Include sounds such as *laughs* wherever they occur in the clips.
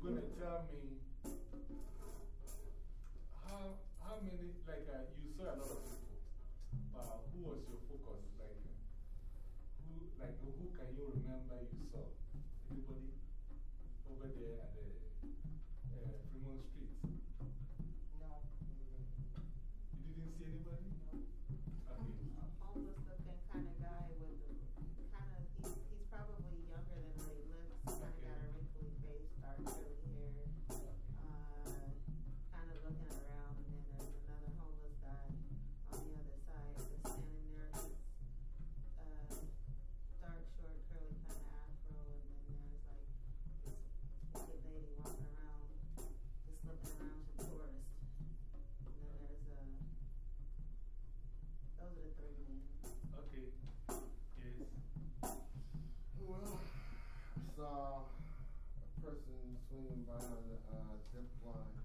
you're going to tell me how, how many, like uh, you saw a lot of people, but who was your focus? Like, who, like, who can you remember you saw? Anybody over there? Saw a person swinging by on a uh, zip line.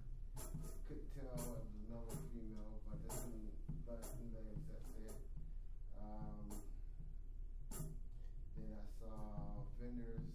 Couldn't tell it was a male or female, but that's some last names that's it. Um, then I saw vendors,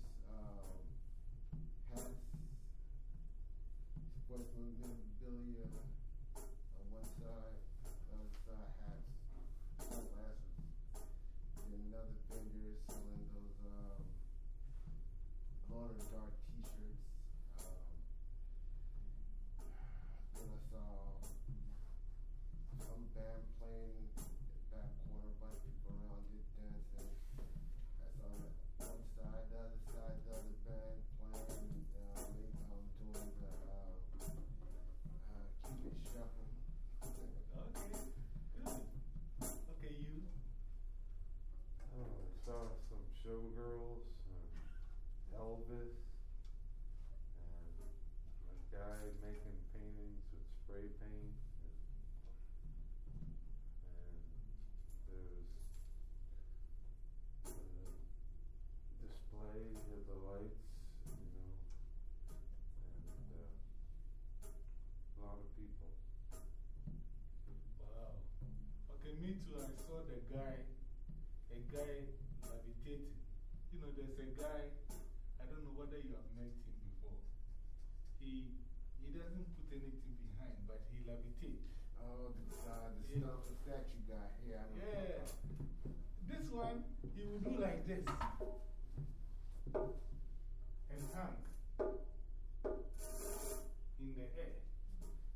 anything behind, but he levitates. Oh, the, uh, the, Yeah. stuff, the statue guy. Yeah, know. Yeah. This one, he will do like this and hang in the air.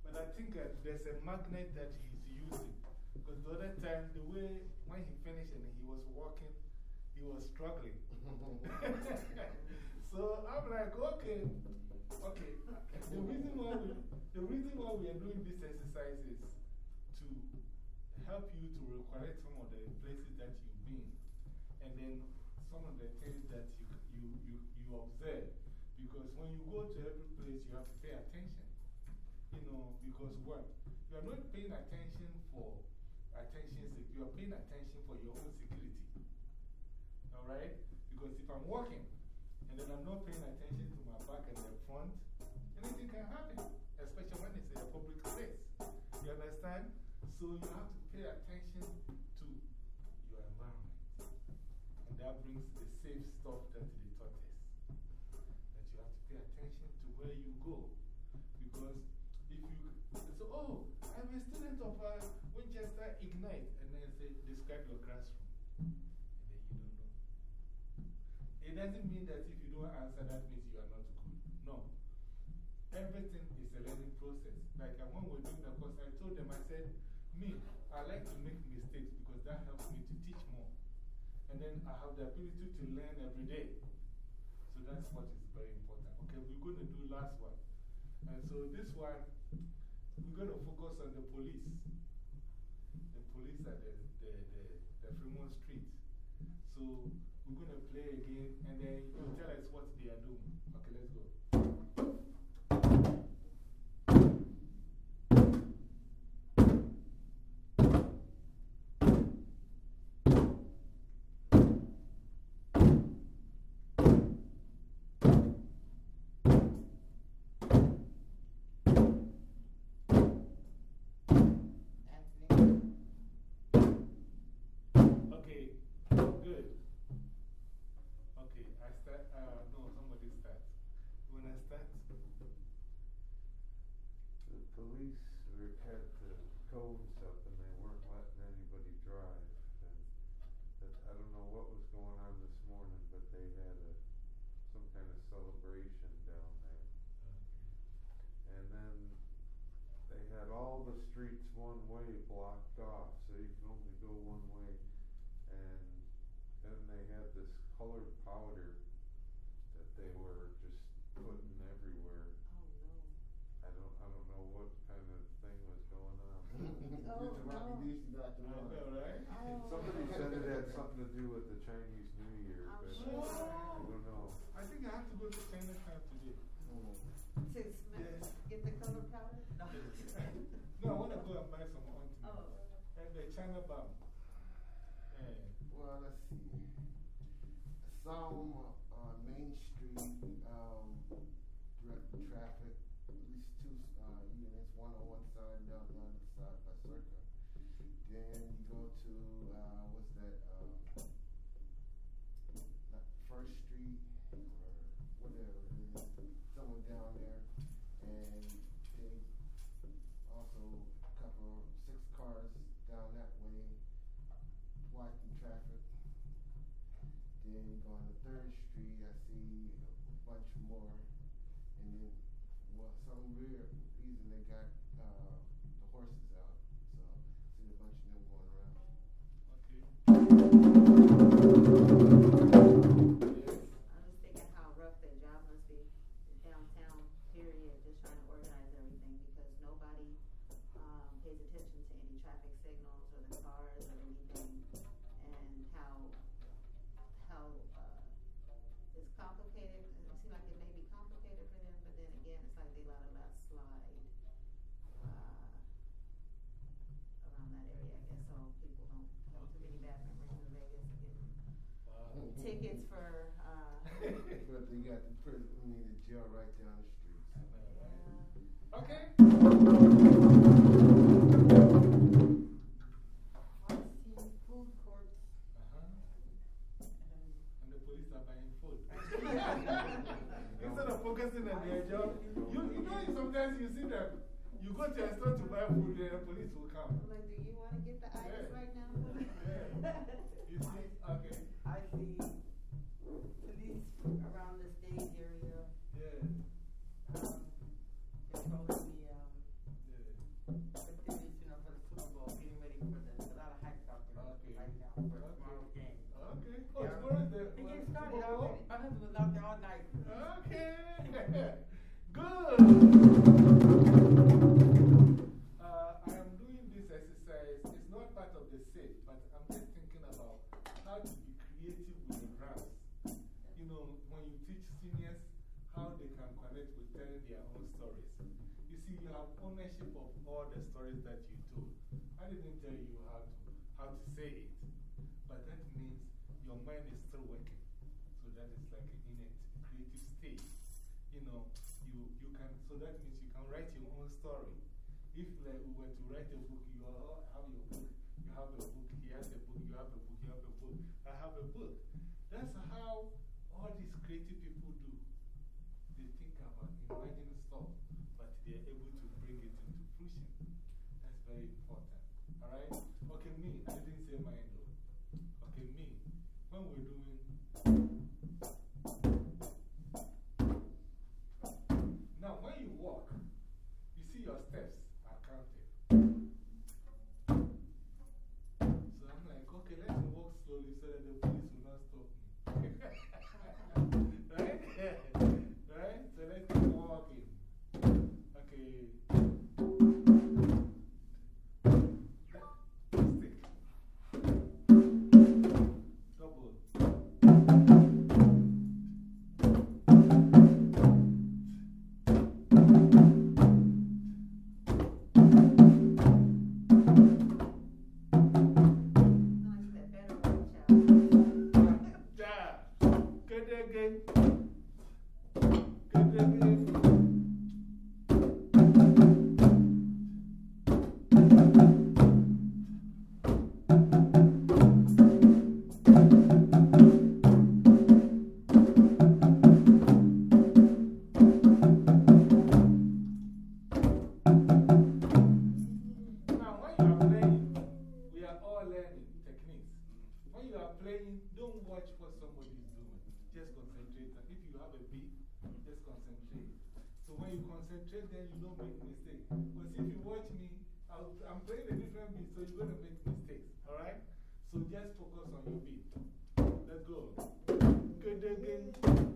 But I think that there's a magnet that he's using. Because the other time, the way when he finished and he was walking, he was struggling. *laughs* *laughs* so I'm like, okay, okay. The reason, why we, the reason why we are doing this exercise is to help you to recollect some of the places that you've been. And then some of the things that you, you, you, you observe. Because when you go to every place, you have to pay attention. You know, because what? You are not paying attention for attention, you are paying attention for your own security. Alright? Because if I'm walking and then I'm not paying attention to my back and the front, anything can happen, especially when it's a public place. You understand? So you have to pay attention to your environment. And that brings the safe stuff that they taught us. That you have to pay attention to where you go. Because if you say, oh, I'm a student of uh, Winchester Ignite, and then say, describe your classroom. And then you don't know. It doesn't mean that if you don't answer, that means you are not good. No. Everything is a learning process. Like uh, when we're doing I told them, I said, me, I like to make mistakes because that helps me to teach more. And then I have the ability to learn every day. So that's what is very important. Okay, we're going to do last one. And so this one, we're going to focus on the police. The police at the, the, the, the Fremont Street. So we're going to play again and then you tell us what they are doing. Okay, let's go. Police were, had to cones up and they weren't letting anybody drive. And that, I don't know what was going on this morning, but they had a, some kind of celebration down there. And then they had all the streets one way blocked off, so you can only go one way. And then they had this colored powder that they were just putting everywhere. Oh, I don't, I don't know what kind of thing was going on. Get the Rocky Beach and Dr. I Ron. know, right? no. Somebody said it had something to do with the Chinese New Year, I'm but sure. I don't know. I think I have to go to Chinatown today. Mm. To smell, get the color powder? *laughs* No. No, I want to go and buy some ointment. Oh. And the China balm. Yeah. Well, let's see. Some on Main Street, Street, I see a bunch more. And then, well, some weird reason they got Uh-huh. And the police are buying food. *laughs* Instead of focusing on their job, you, you know, sometimes you see them, you go to a store to buy food, and the police will come. I'm like, do you want to get the itis Yeah. right now? Yeah. *laughs* You see? Okay. I see exercise. It's not part of the set, but I'm just thinking about how to be creative with the drums. You know, when you teach seniors how they can connect with telling their own stories. You see, you have ownership of all the stories that you told. I didn't tell you how to, how to say it, but that means your mind is still working. So that is like in a creative state. You know, you, you can, so that means you can write your own story. If like, we were to write a book, you all have your So when you concentrate, then you don't make mistakes. Because if you watch me, i am playing a different beat, so you're going to make mistakes. All right? So just focus on your beat. Let's go. Good again.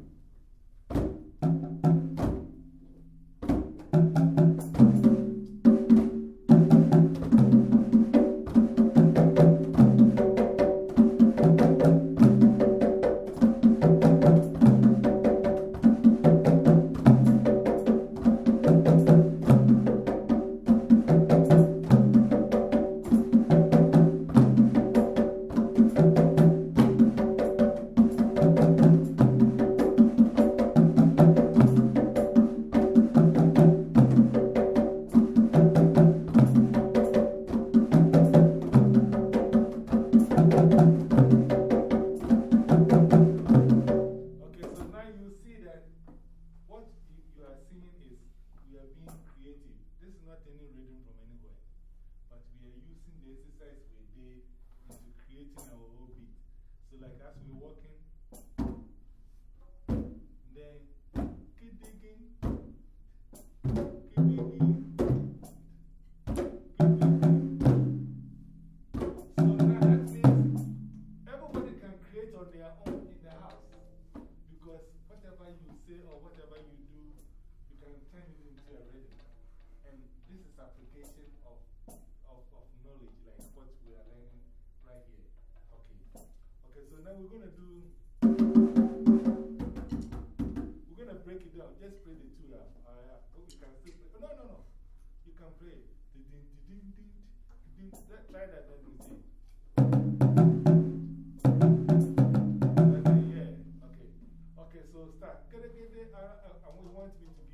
we're going to do. We're going to break it down. Just play the two now. Uh, yeah. oh, you can still play. No, no, no. You can play. Ding, ding, ding, ding, try that then we see. Okay, yeah. Okay. Okay, so start. I want me to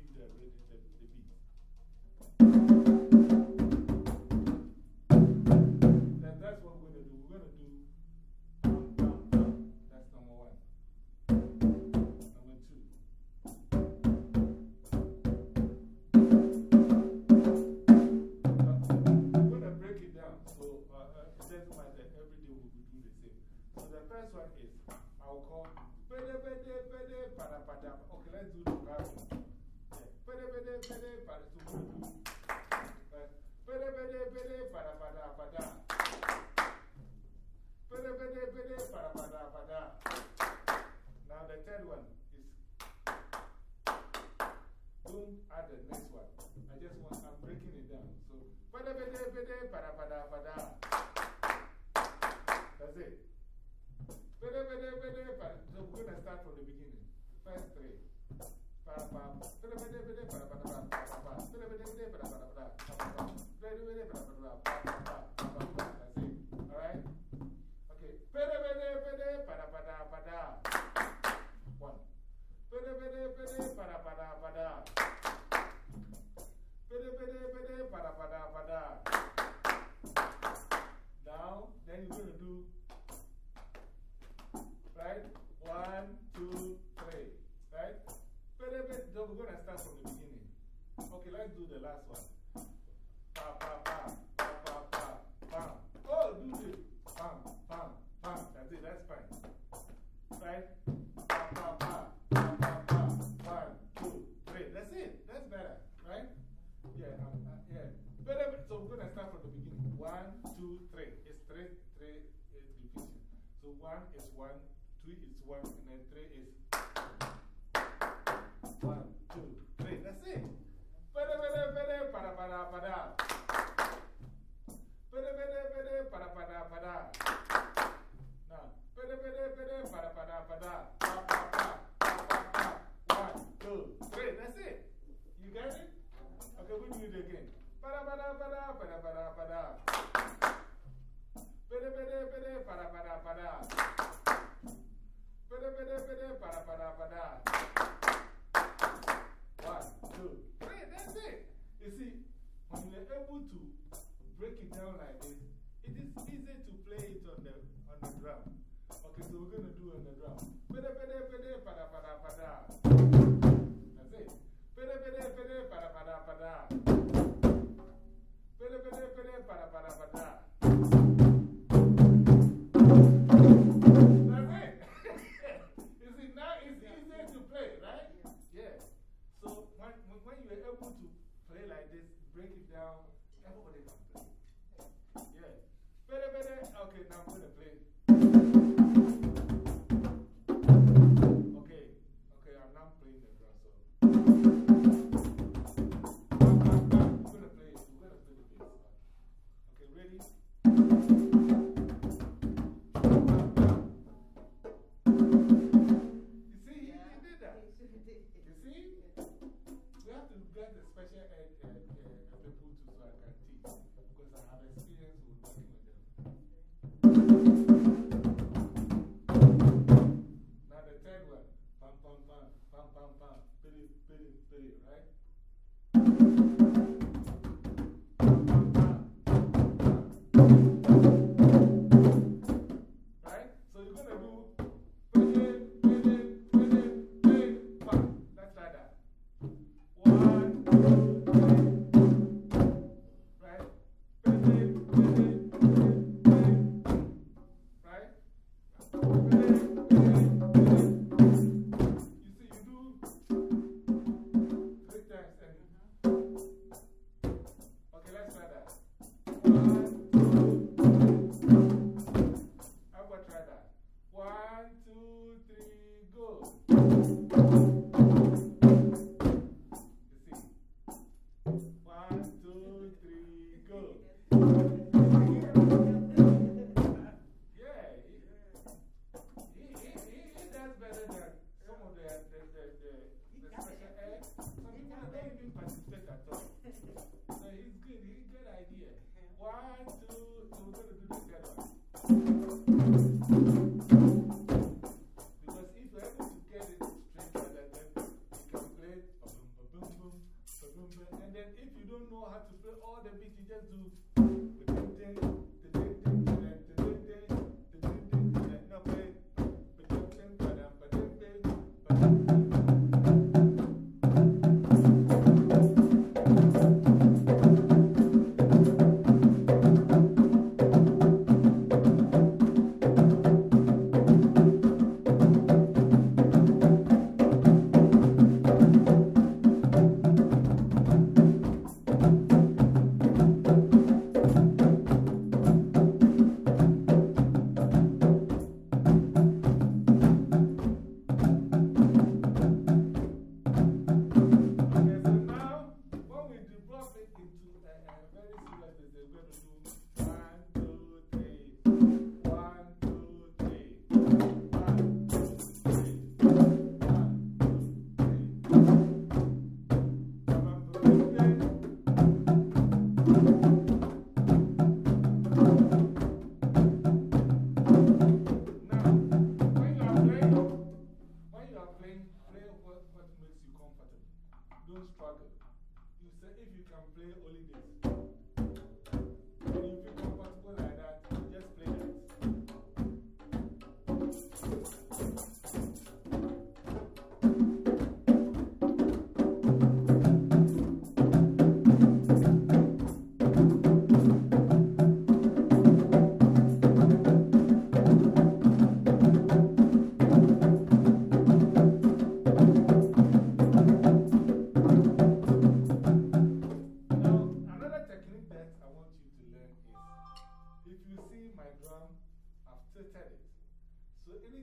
One, two, para, para, para. do play only this.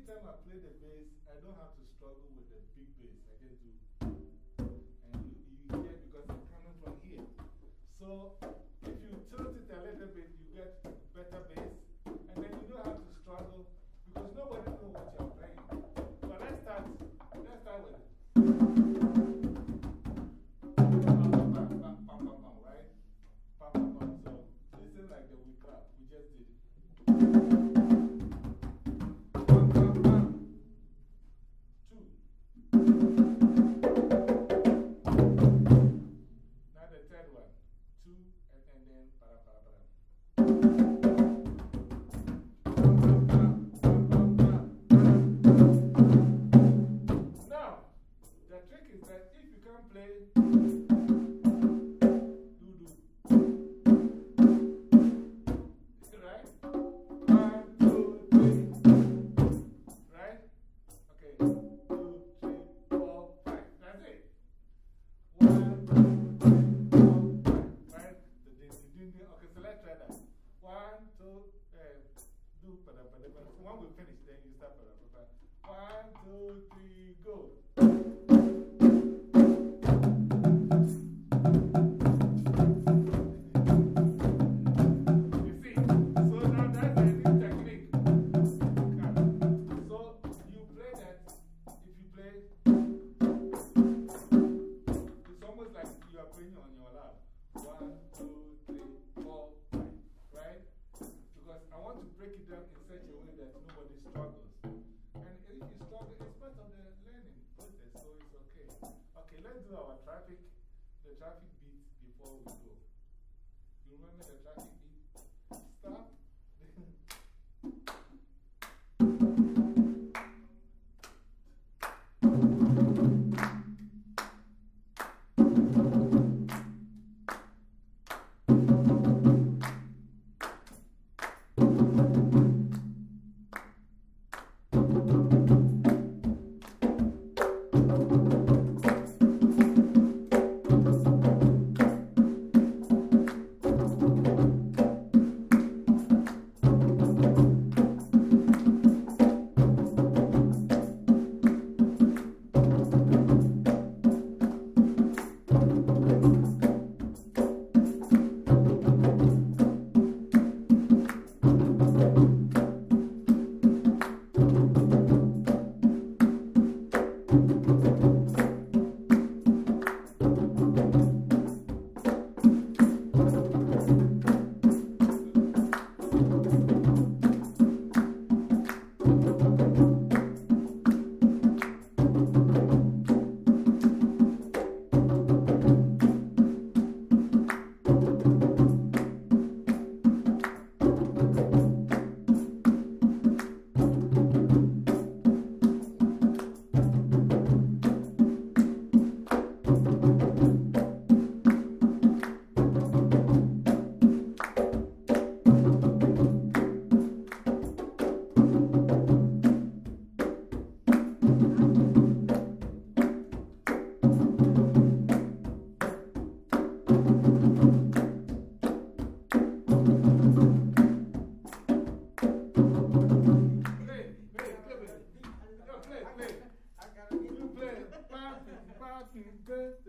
time I play the bass, I don't have to struggle with the big bass. I can do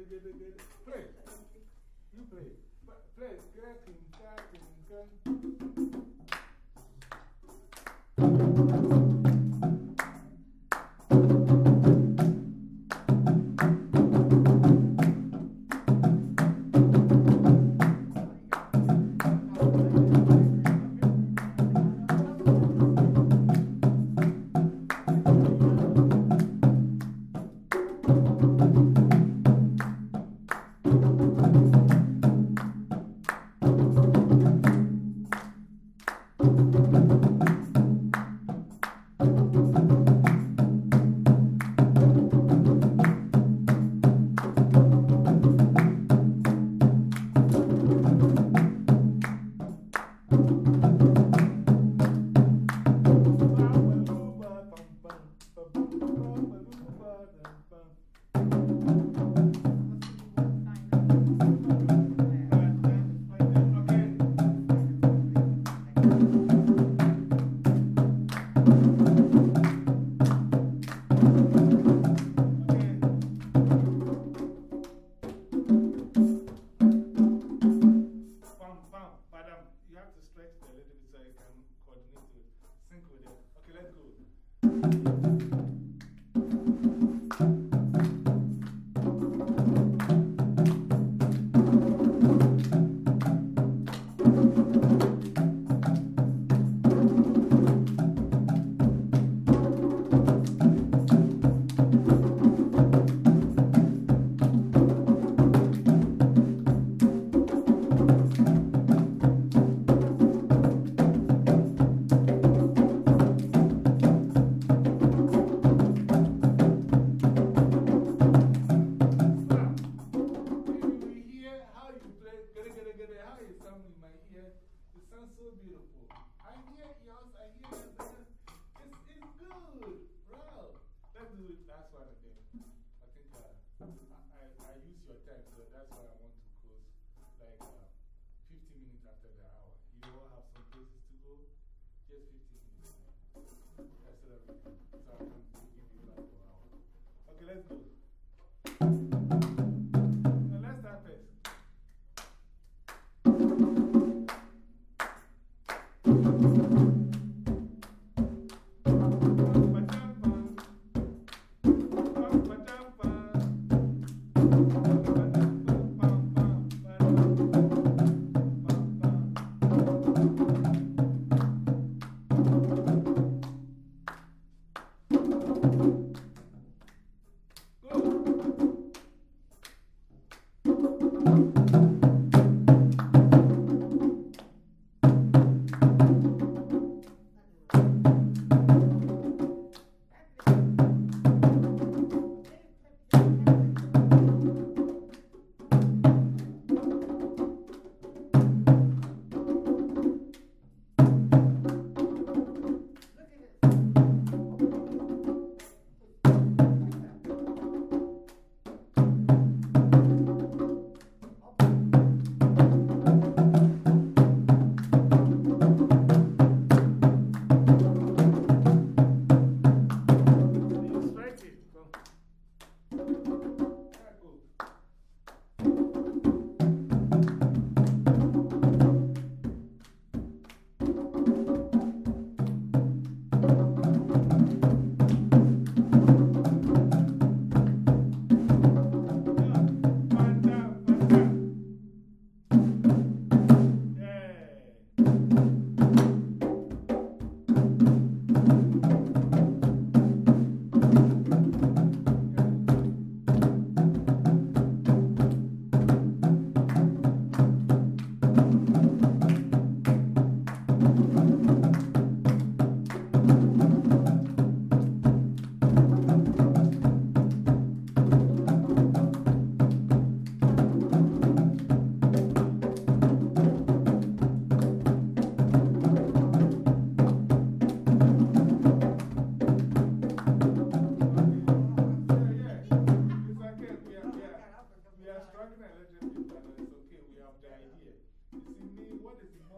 Play. You play. Play. text a little bit so I can coordinate to sync with it. Okay, let's go.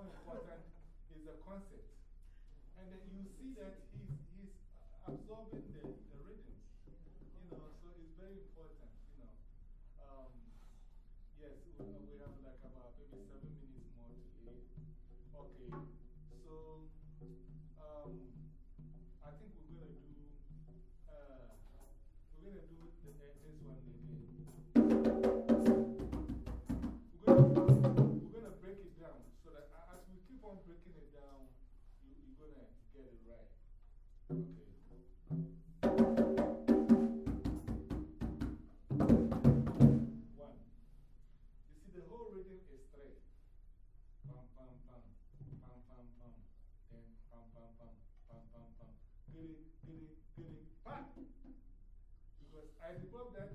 important is the concept. And then you see that he's, he's absorbing the, the rhythms, you know, so it's very important, you know. Um, yes, we, we have like about maybe seven minutes Because I developed that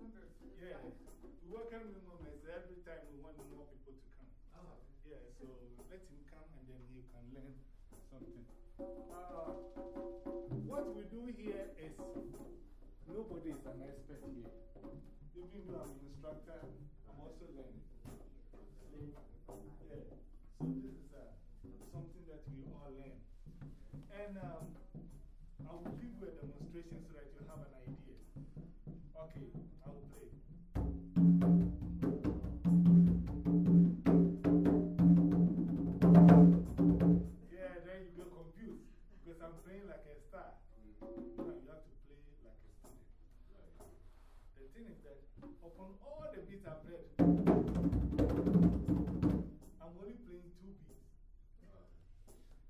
members. Yeah, we welcome new members every time we want more people to come. Oh. Yeah, so let him come and then he can learn something. Uh, what we do here is nobody is an expert here. Even though I'm an instructor, I'm also learning. So, yeah, so this is uh, something that we all learn. And um, I will give you a demonstration so that you have an idea. Thing is that upon all the beats I played, I'm only playing two beats.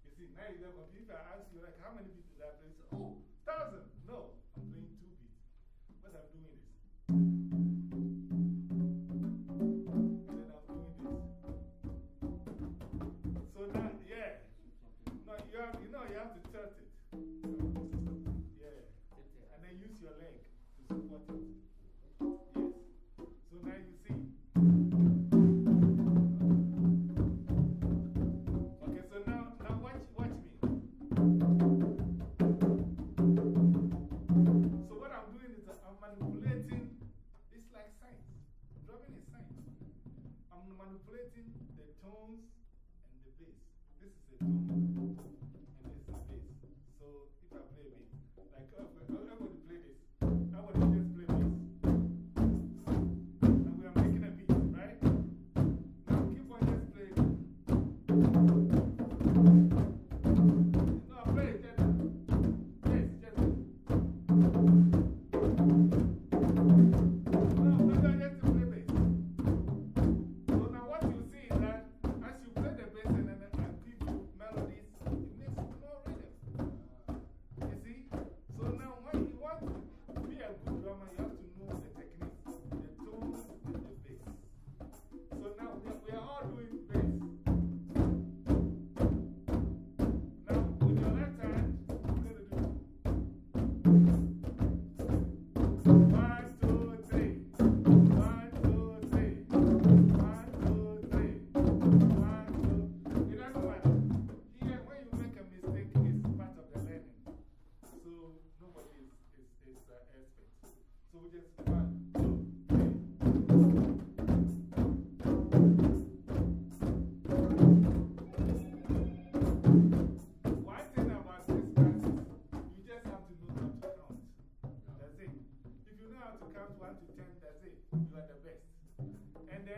You see, now you confused. If I ask you, like, how many beats did I play? Say, oh, I'm manipulating the tones and the bass. This is a tone, and this is bass. So if I play beat, like I'm going to play this, I to just play this. And we are making a beat, right? Now keep on just playing.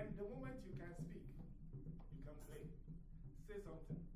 The moment you can speak, you can play. Say something.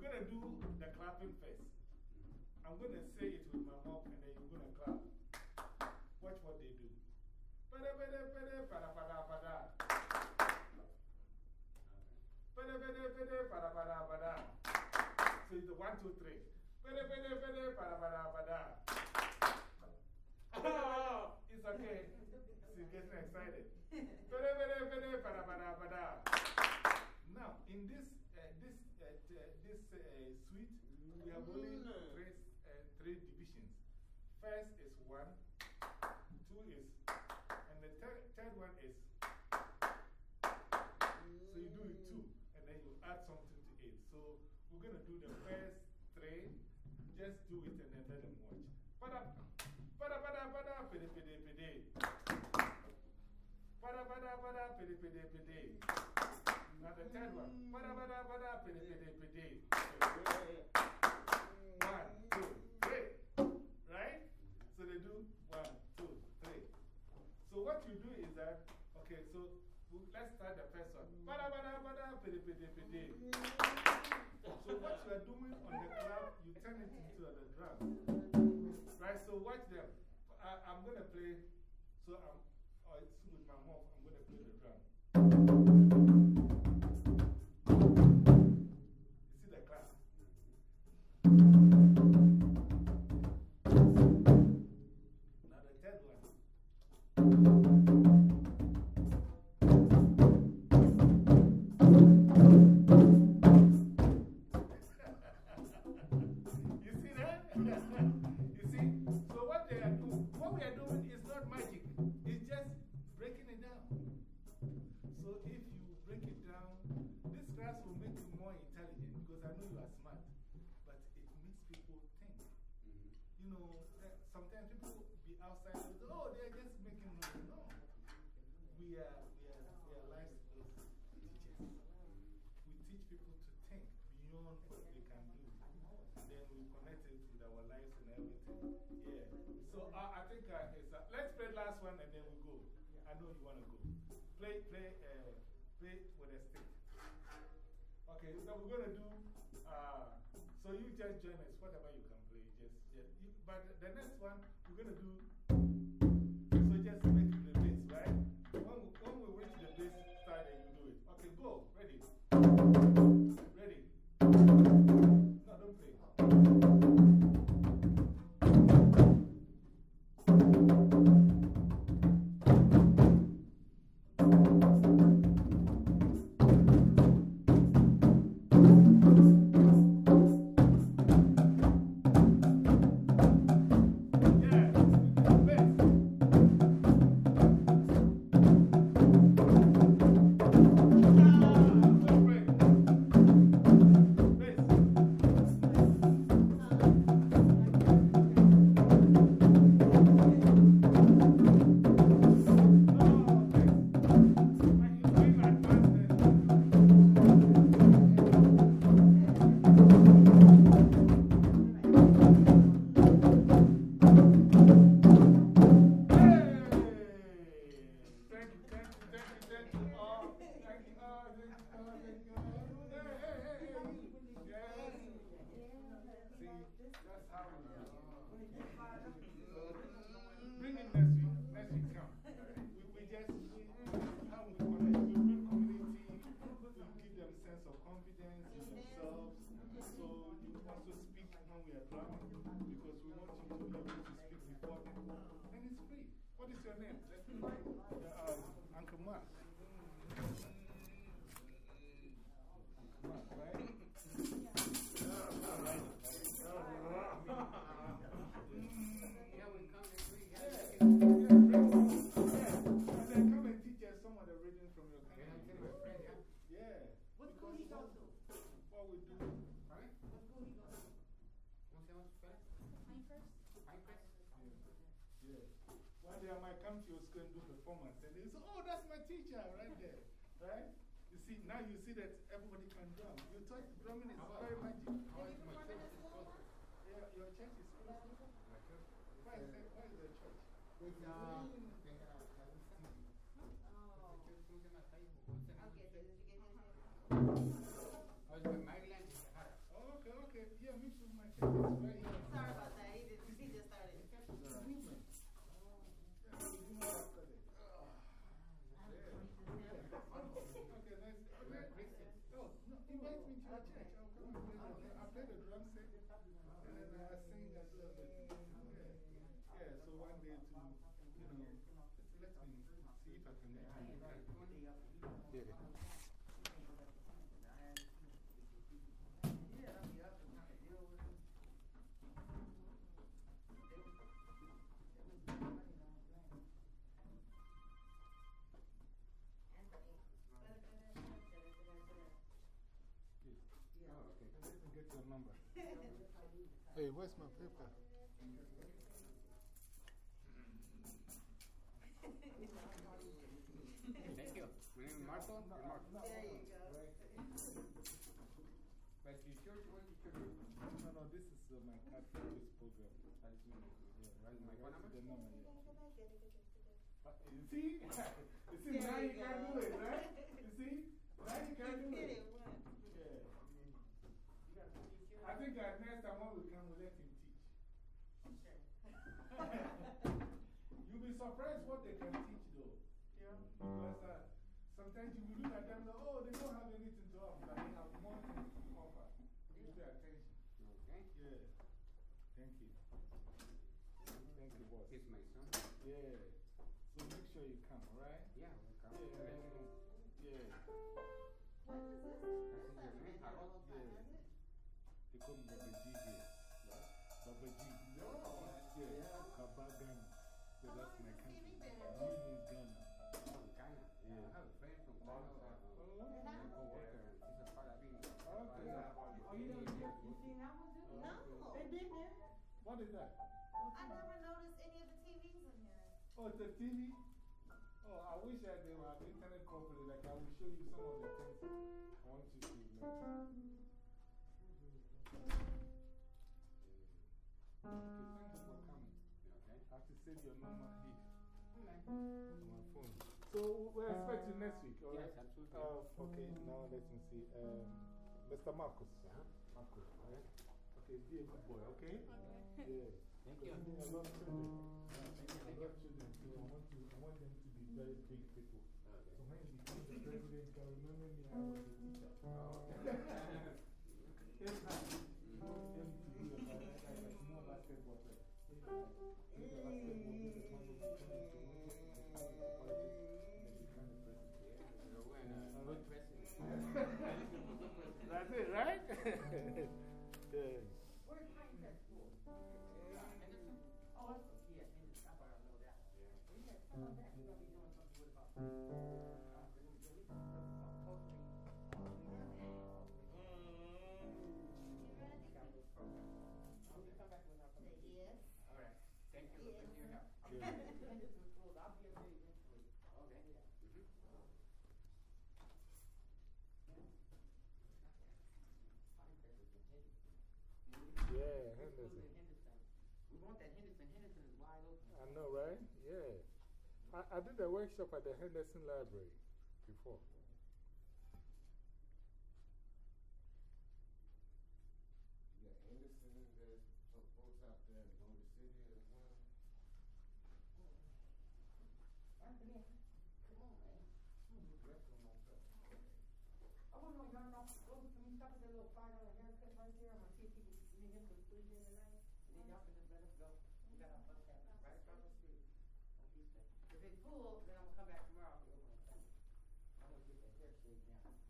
We're going to do the clapping first. I'm going to say it with my mouth and then you're going to clap. Watch what they do. Pada, pada, pada, pada, pada, pada. Pada, pada, pada, pada, pada, pada. So it's one, two, three. Pada, pada, pada, pada, pada, pada. Oh, it's okay. She's getting excited. Pada, pada, pada, pada, pada, pada. Now, in uh, uh, this uh, suite, we have only three, uh, three divisions. First is one, two is, and the third, third one is. So you do it two, and then you add something to it. So we're going to do the first three. Just do it and then let them watch. Pada, pada, pada, pada, pede, pede, pede. Pada, pada, pada, pidi pidi pidi. Now the third one. Bada bada bada pidi pidi pidi. One, two, three. Right? So um, uh, they do one, two, three. So what you do is that, okay, so let's start the first one. So what you are doing on the clap, you turn it into the drum. Right? So watch them. I, I'm going to play, so I'm, oh, with my mouth, I'm going to play the drum. We are, we are, we are teachers. We teach people to think beyond what they can do. Then we connect it with our lives and everything. Yeah. So uh, I think uh, it's, uh, let's play the last one and then we go. I know you want to go. Play, play, uh, play with a stick. Okay, so we're going to do. Uh, so you just join us, whatever you can play. Just, just you, but the next one, we're going to do. Ready? And it's free. What is your name? Let me uh, Uncle. Mark, One day I might come to your school and do performance, and they say, Oh, that's my teacher right there. Right? You see, now you see that everybody can drum. You thought drumming is very magic. Yeah, your church is close. Why is, that, why is the church? Oh, Drum set. And then I'll sing everything. Yeah. Yeah, so one day to, you know, let me see if I can get you. Let Hey, where's my paper? Thank you. My name is Marco. You're Marco. There you go. Right. But your church, what is your church? No, no, this is uh, my card for this program. I just want to Yeah, write my phone number. You. Uh, You see? *laughs* you see, There now you you can go. do it, right? You see? Now you can do it. it once. Yeah. You got to put this here. I think uh, next time when we come, we'll let him teach. You'll be surprised what they can teach, though. Yeah. Because uh, sometimes you will look at them, like, oh, they don't have anything to offer, but they have more things to offer. You pay attention. Okay. Yeah. Thank you. Thank you, boss. Here's my son. Yeah. So make sure you come, alright? Yeah, we'll come. Yeah. Yeah. What is this? This This is your hasn't name, been here the Harold? time, Yeah. Has it? They call me Baba G here. Baba G. Yeah. Baba Ghana. So How that's long my has this country. TV been G in? means Ghana. Oh, Ghana. Yeah. I have a friend from Ghana. Oh. my co-worker. She's a part of it. Okay. Oh, you know, you, you seen that one too? No. They been there. What is that? I never noticed any of the TVs in here. Oh, it's a TV? Oh, I wish I they were internet company. Like, I will show you some of the things I want you to learn. Save your number here Okay. my phone. So, we'll expect you next week, all right? Yes, absolutely. Uh, okay, now let me see. Um, Mr. Marcus. Marcus, all right? Okay, be a good boy, okay? Yeah. Thank you. I love children. I love children, so I want, to, I want them to be very big people. Okay. So when you become the president, you can remember me, I was the teacher. Okay. *laughs* It's hard. That's it, right? *laughs* Oh, yeah. Where's Pinecrest School? Henderson? Oh, yeah, Henderson. I thought know that. We had some of that. We're gonna be doing something with about. I know, right? Yeah. I, I did a workshop at the Henderson Library before. Yeah, Anderson, there's some folks out there in Motor City as well. Anthony, come on, man. That's on myself. I wanna know, y'all know, go, can we stop at that little five dollar haircut right there? I'm gonna see if he can, me and him can squeeze in tonight, and then y'all can just let us go. We got our bus school, then I'm gonna come back tomorrow I'm gonna get that hair shaved down.